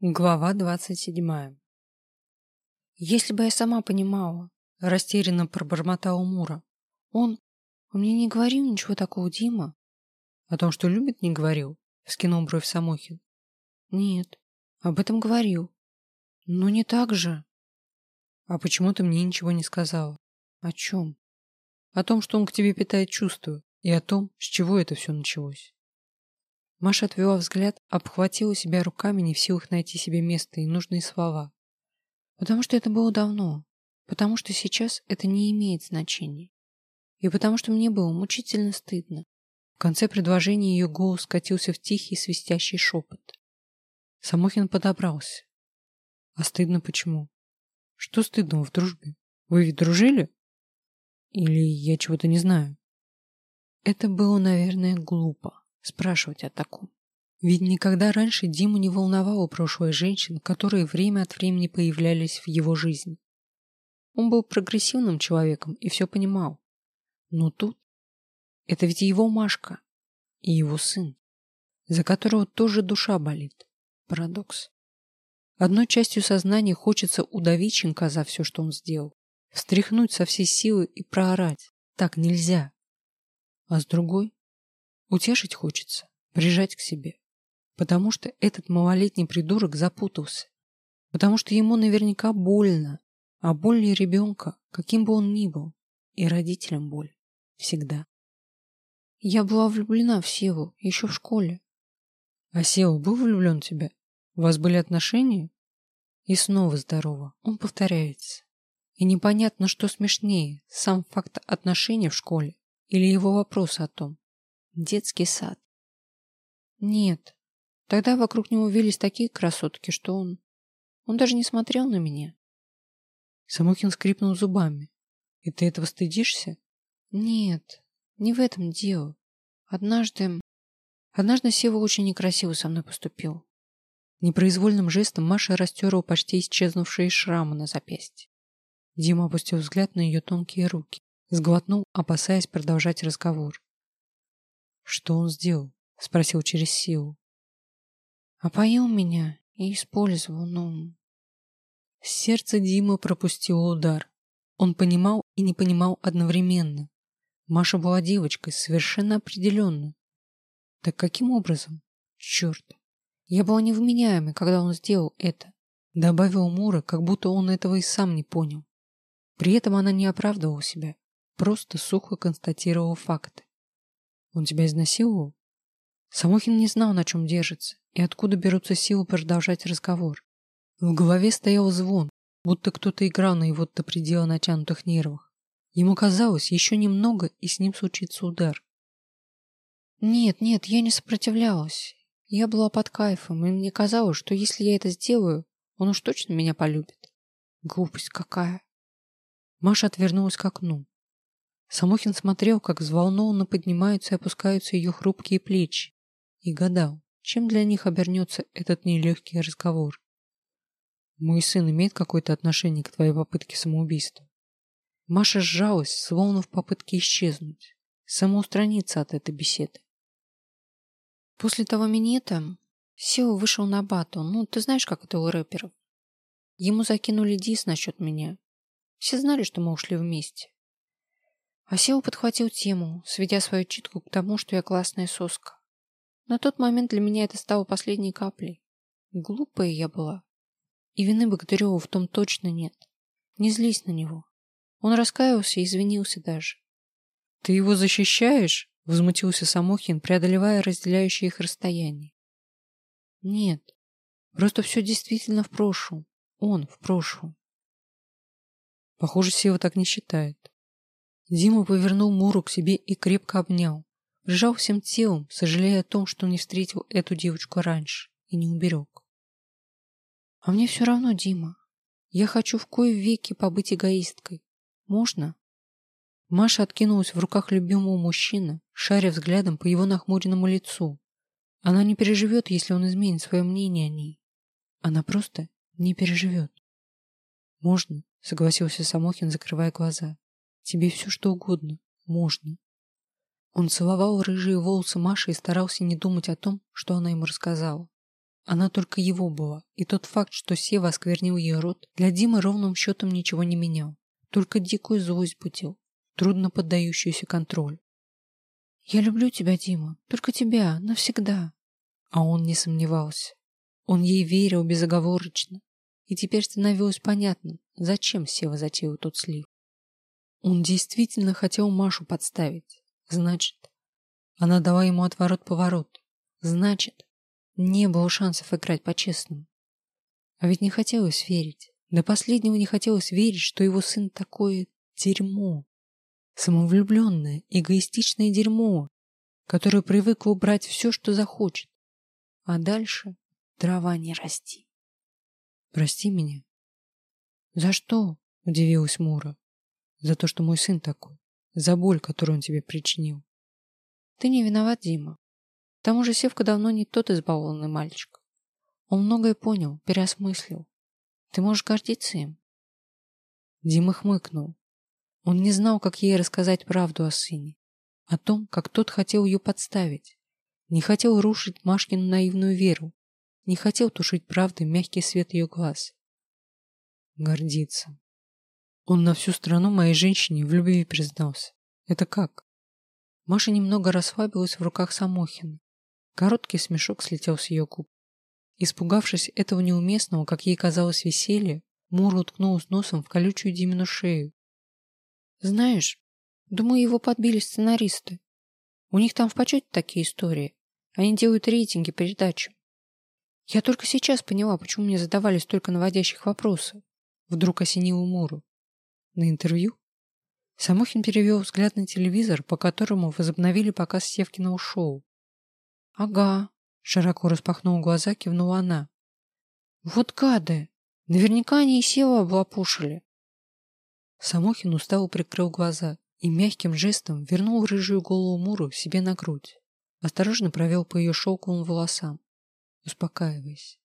Глава двадцать седьмая. Если бы я сама понимала, растерянно пробормотала Мура. Он... Он мне не говорил ничего такого, Дима. О том, что любит, не говорил, вскинул бровь Самохин. Нет, об этом говорил. Но не так же. А почему ты мне ничего не сказала? О чем? О том, что он к тебе питает чувства, и о том, с чего это все началось. Маша отвела взгляд, обхватила себя руками, не в силах найти себе место и нужные слова. Потому что это было давно, потому что сейчас это не имеет значения. И потому что мне было мучительно стыдно. В конце предложения ее голос скатился в тихий свистящий шепот. Самохин подобрался. А стыдно почему? Что стыдного в дружбе? Вы ведь дружили? Или я чего-то не знаю? Это было, наверное, глупо спрашивать о таком. Ведь никогда раньше Диму не волновало прошлое женщин, которые время от времени появлялись в его жизни. Он был прогрессивным человеком и все понимал. Но тут это ведь его Машка и его сын, за которого тоже душа болит. Парадокс. Одной частью сознания хочется удавить щенка за все, что он сделал, встряхнуть со всей силы и проорать. Так нельзя. А с другой Утешить хочется, прижать к себе. Потому что этот малолетний придурок запутался. Потому что ему наверняка больно. А боль ребенка, каким бы он ни был, и родителям боль. Всегда. Я была влюблена в Севу еще в школе. А Сева был влюблен в тебя? У вас были отношения? И снова здорово. Он повторяется. И непонятно, что смешнее, сам факт отношений в школе или его вопрос о том, детский сад. Нет, тогда вокруг него вились такие красотки, что он... Он даже не смотрел на меня. Самохин скрипнул зубами. И ты этого стыдишься? Нет, не в этом дело. Однажды... Однажды Сева очень некрасиво со мной поступил. Непроизвольным жестом Маша растерла почти исчезнувшие шрамы на запястье. Дима опустил взгляд на ее тонкие руки, сглотнул, опасаясь продолжать разговор. Что он сделал? Спросил через силу. Опоил меня и использовал, но... Сердце Димы пропустило удар. Он понимал и не понимал одновременно. Маша была девочкой, совершенно определенно. Так каким образом? Черт. Я была невменяемой, когда он сделал это. Добавил Мура, как будто он этого и сам не понял. При этом она не оправдывала себя, просто сухо констатировала факты. Он тебя изнасиловал? Самохин не знал, на чем держится, и откуда берутся силы продолжать разговор. В голове стоял звон, будто кто-то играл на его до предела натянутых нервах. Ему казалось, еще немного, и с ним случится удар. Нет, нет, я не сопротивлялась. Я была под кайфом, и мне казалось, что если я это сделаю, он уж точно меня полюбит. Глупость какая. Маша отвернулась к окну. Самохин смотрел, как взволнованно поднимаются и опускаются ее хрупкие плечи, и гадал, чем для них обернется этот нелегкий разговор. «Мой сын имеет какое-то отношение к твоей попытке самоубийства?» Маша сжалась, словно в попытке исчезнуть, самоустраниться от этой беседы. После того минета Сео вышел на бату, ну, ты знаешь, как это у рэперов. Ему закинули дис насчет меня. Все знали, что мы ушли вместе. Асео подхватил тему, сведя свою читку к тому, что я классная соска. На тот момент для меня это стало последней каплей. Глупая я была. И вины Богатыреву в том точно нет. Не злись на него. Он раскаялся и извинился даже. «Ты его защищаешь?» — возмутился Самохин, преодолевая разделяющее их расстояние. «Нет, просто все действительно в прошлом. Он в прошлом». Похоже, Сева так не считает. Дима повернул Муру к себе и крепко обнял. Прижал всем телом, сожалея о том, что не встретил эту девочку раньше и не уберег. А мне все равно, Дима. Я хочу в кое веки побыть эгоисткой. Можно? Маша откинулась в руках любимого мужчины, шаря взглядом по его нахмуренному лицу. Она не переживет, если он изменит свое мнение о ней. Она просто не переживет. Можно, согласился Самохин, закрывая глаза. Тебе все что угодно. Можно. Он целовал рыжие волосы Маши и старался не думать о том, что она ему рассказала. Она только его была, и тот факт, что Сева осквернил ее рот, для Димы ровным счетом ничего не менял. Только дикую злость будил, трудно поддающуюся контролю. «Я люблю тебя, Дима, только тебя, навсегда». А он не сомневался. Он ей верил безоговорочно. И теперь становилось понятно, зачем Сева затеял тот слив. Он действительно хотел Машу подставить. Значит, она дала ему отворот-поворот. Значит, не было шансов играть по-честному. А ведь не хотелось верить. До последнего не хотелось верить, что его сын такое дерьмо. Самовлюбленное, эгоистичное дерьмо, которое привыкло брать все, что захочет. А дальше трава не расти. Прости меня. За что? Удивилась Мура. За то, что мой сын такой. За боль, которую он тебе причинил. Ты не виноват, Дима. К тому же Севка давно не тот избалованный мальчик. Он многое понял, переосмыслил. Ты можешь гордиться им. Дима хмыкнул. Он не знал, как ей рассказать правду о сыне. О том, как тот хотел ее подставить. Не хотел рушить Машкину наивную веру. Не хотел тушить правдой мягкий свет ее глаз. Гордиться. Он на всю страну моей женщине в любви признался. Это как? Маша немного расслабилась в руках Самохина. Короткий смешок слетел с ее губ. Испугавшись этого неуместного, как ей казалось, веселья, Мура уткнулась носом в колючую Димину шею. «Знаешь, думаю, его подбили сценаристы. У них там в почете такие истории. Они делают рейтинги передачам. Я только сейчас поняла, почему мне задавали столько наводящих вопросов. Вдруг осенила Муру. На интервью? Самохин перевел взгляд на телевизор, по которому возобновили показ Севкиного шоу. Ага, широко распахнув глаза, кивнула она. Вот гады! Наверняка они и Сева облапушили. Самохин устало прикрыл глаза и мягким жестом вернул рыжую голову Муру себе на грудь. Осторожно провел по ее шелковым волосам, успокаиваясь.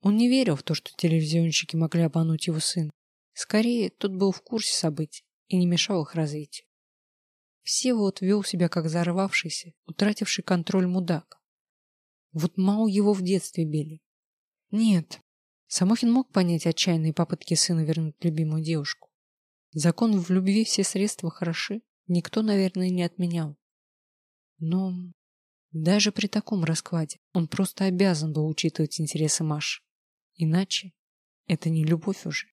Он не верил в то, что телевизионщики могли обмануть его сына. Скорее, тот был в курсе событий и не мешал их развитию. Всеволод вел себя как взорвавшийся, утративший контроль мудак. Вот мало его в детстве били. Нет, Самохин мог понять отчаянные попытки сына вернуть любимую девушку. Закон в любви все средства хороши, никто, наверное, не отменял. Но даже при таком раскладе он просто обязан был учитывать интересы Маши. Иначе это не любовь уже.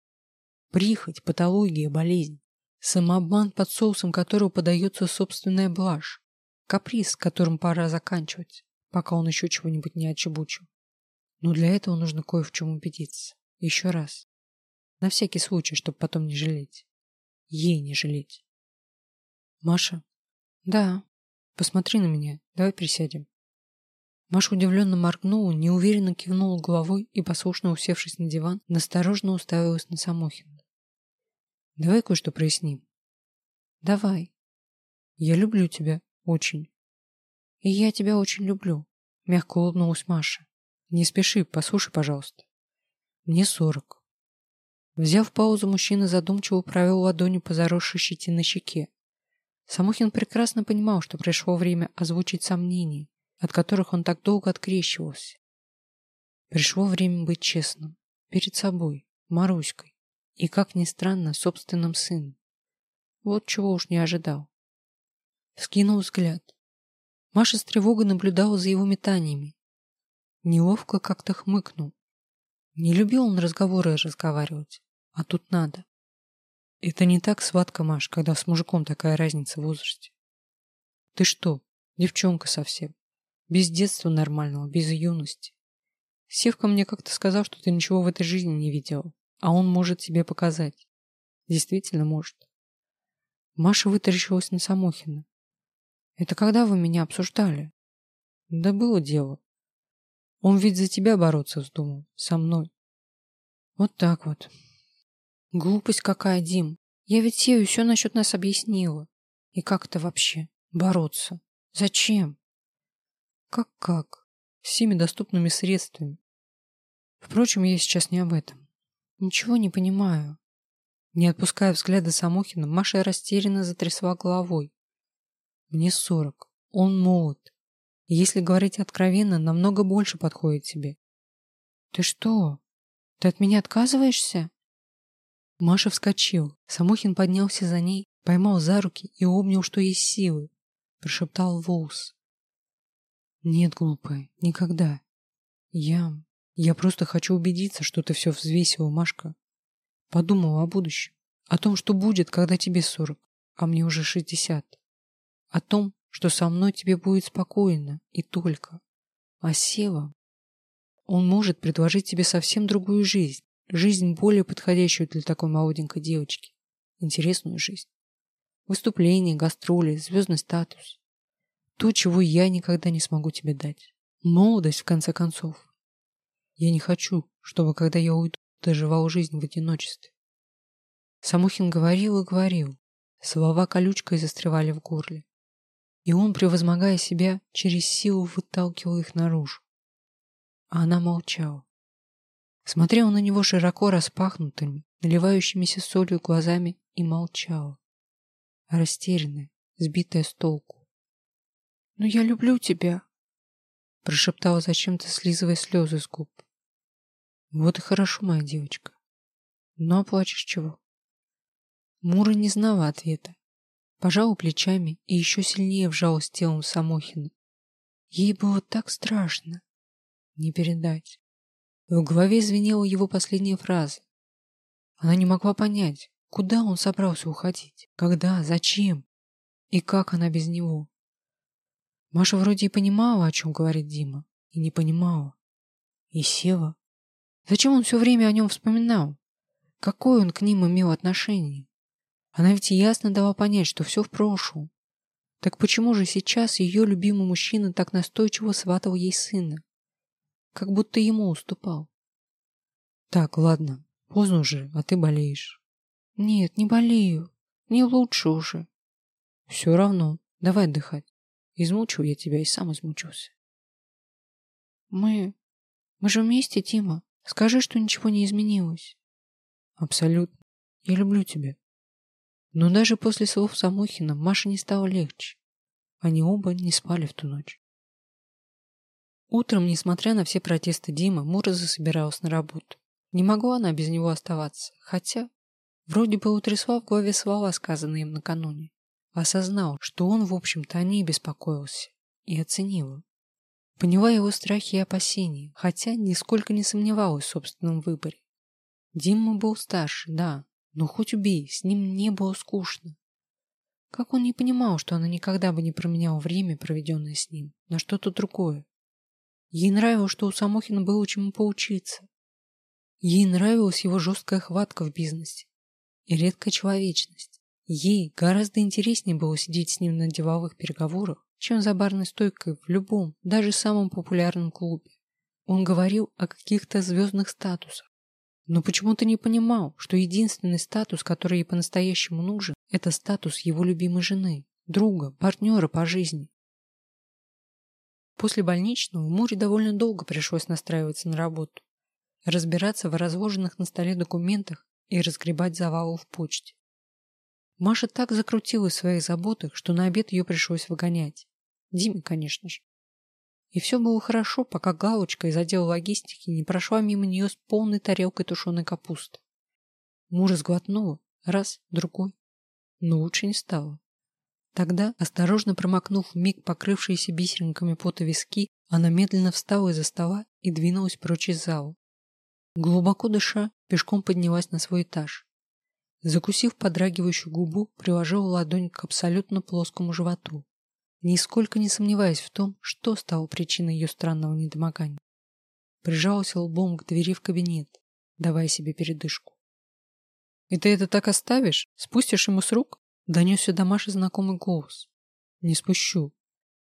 Прихоть, патология, болезнь. Самообман, под соусом которого подается собственная блажь. Каприз, которым пора заканчивать, пока он еще чего-нибудь не отчебучил. Но для этого нужно кое в чем убедиться. Еще раз. На всякий случай, чтобы потом не жалеть. Ей не жалеть. Маша? Да. Посмотри на меня. Давай присядем. Маша удивленно моргнула, неуверенно кивнула головой и, послушно усевшись на диван, настороженно уставилась на Самохина. Давай кое-что проясним. Давай. Я люблю тебя очень. И я тебя очень люблю, мягко улыбнулась Маша. Не спеши, послушай, пожалуйста. Мне сорок. Взяв паузу, мужчина задумчиво провел ладонью по заросшей щетиной щеке. Самохин прекрасно понимал, что пришло время озвучить сомнения, от которых он так долго открещивался. Пришло время быть честным перед собой, Маруськой и, как ни странно, собственным сыном. Вот чего уж не ожидал. Скинул взгляд. Маша с тревогой наблюдала за его метаниями. Неловко как-то хмыкнул. Не любил он разговоры разговаривать, а тут надо. Это не так сладко, Маш, когда с мужиком такая разница в возрасте. Ты что, девчонка совсем? Без детства нормального, без юности. Севка мне как-то сказал, что ты ничего в этой жизни не видела а он может тебе показать. Действительно может. Маша вытаращилась на Самохина. Это когда вы меня обсуждали? Да было дело. Он ведь за тебя бороться вздумал, со мной. Вот так вот. Глупость какая, Дим. Я ведь Сею все насчет нас объяснила. И как это вообще? Бороться? Зачем? Как-как? Всеми доступными средствами. Впрочем, я сейчас не об этом. Ничего не понимаю. Не отпуская взгляда Самохина, Маша растерянно затрясла головой. Мне сорок. Он молод. если говорить откровенно, намного больше подходит тебе. Ты что? Ты от меня отказываешься? Маша вскочил. Самохин поднялся за ней, поймал за руки и обнял, что есть силы. Прошептал Волс. Нет, глупая, никогда. Я... Я просто хочу убедиться, что ты все взвесила, Машка. Подумала о будущем. О том, что будет, когда тебе сорок, а мне уже шестьдесят. О том, что со мной тебе будет спокойно и только. А Сева... Он может предложить тебе совсем другую жизнь. Жизнь более подходящую для такой молоденькой девочки. Интересную жизнь. Выступления, гастроли, звездный статус. То, чего я никогда не смогу тебе дать. Молодость, в конце концов. Я не хочу, чтобы, когда я уйду, ты жевал жизнь в одиночестве. Самохин говорил и говорил. Слова колючкой застревали в горле. И он, превозмогая себя, через силу выталкивал их наружу. А она молчала. Смотрела на него широко распахнутыми, наливающимися солью глазами и молчала. Растерянная, сбитая с толку. «Но я люблю тебя!» Прошептала зачем-то, слизывая слезы с губ. «Вот и хорошо, моя девочка. Но оплачешь чего?» Мура не знала ответа. Пожала плечами и еще сильнее вжалась телом Самохина. Ей было так страшно. Не передать. В голове звенела его последняя фраза. Она не могла понять, куда он собрался уходить, когда, зачем и как она без него. Маша вроде и понимала, о чем говорит Дима, и не понимала. И села. Зачем он все время о нем вспоминал? Какое он к ним имел отношение? Она ведь ясно дала понять, что все в прошлом. Так почему же сейчас ее любимый мужчина так настойчиво сватал ей сына? как будто ему уступал. Так, ладно, поздно уже, а ты болеешь. Нет, не болею. Не лучше уже. Все равно, давай отдыхать. Измучил я тебя и сам измучился. Мы... Мы же вместе, Тима. Скажи, что ничего не изменилось. Абсолютно. Я люблю тебя. Но даже после слов Самохина Маше не стало легче. Они оба не спали в ту ночь. Утром, несмотря на все протесты Димы, Мура засобиралась на работу. Не могла она без него оставаться, хотя вроде бы утрясла в голове слова, сказанные им накануне. Осознал, что он, в общем-то, о ней беспокоился и оценил. Поняла его страхи и опасения, хотя нисколько не сомневалась в собственном выборе. Дима был старше, да, но хоть убей, с ним не было скучно. Как он не понимал, что она никогда бы не променяла время, проведенное с ним, на что-то другое. Ей нравилось, что у Самохина было чему поучиться. Ей нравилась его жесткая хватка в бизнесе и редкая человечность. Ей гораздо интереснее было сидеть с ним на деловых переговорах, чем за барной стойкой в любом, даже самом популярном клубе. Он говорил о каких-то звездных статусах, но почему-то не понимал, что единственный статус, который ей по-настоящему нужен, это статус его любимой жены, друга, партнера по жизни. После больничного Муре довольно долго пришлось настраиваться на работу, разбираться в разложенных на столе документах и разгребать завалы в почте. Маша так закрутилась в своих заботах, что на обед ее пришлось выгонять. Диме, конечно же. И все было хорошо, пока галочка из отдела логистики не прошла мимо нее с полной тарелкой тушеной капусты. Муж сглотнула, раз, другой, но лучше не стало. Тогда, осторожно промокнув миг покрывшиеся бисеринками пота виски, она медленно встала из-за стола и двинулась прочь из зала. Глубоко дыша, пешком поднялась на свой этаж. Закусив подрагивающую губу, приложила ладонь к абсолютно плоскому животу, нисколько не сомневаясь в том, что стало причиной ее странного недомогания. Прижалась лбом к двери в кабинет, давая себе передышку. «И ты это так оставишь? Спустишь ему с рук?» Донесся до Маши знакомый голос. Не спущу.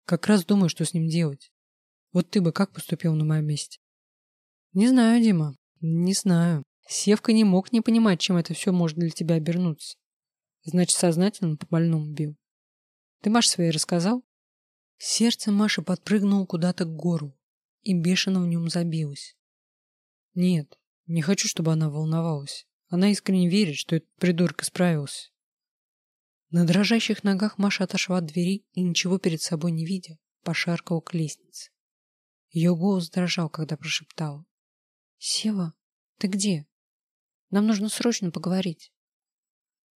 Как раз думаю, что с ним делать. Вот ты бы как поступил на моем месте? Не знаю, Дима. Не знаю. Севка не мог не понимать, чем это все может для тебя обернуться. Значит, сознательно по больному бил. Ты Маше своей рассказал? Сердце Маши подпрыгнуло куда-то к гору и бешено в нем забилось. Нет, не хочу, чтобы она волновалась. Она искренне верит, что этот придурок исправился. На дрожащих ногах Маша отошла от двери и, ничего перед собой не видя, пошаркала к лестнице. Ее голос дрожал, когда прошептала. Сева, ты где? Нам нужно срочно поговорить.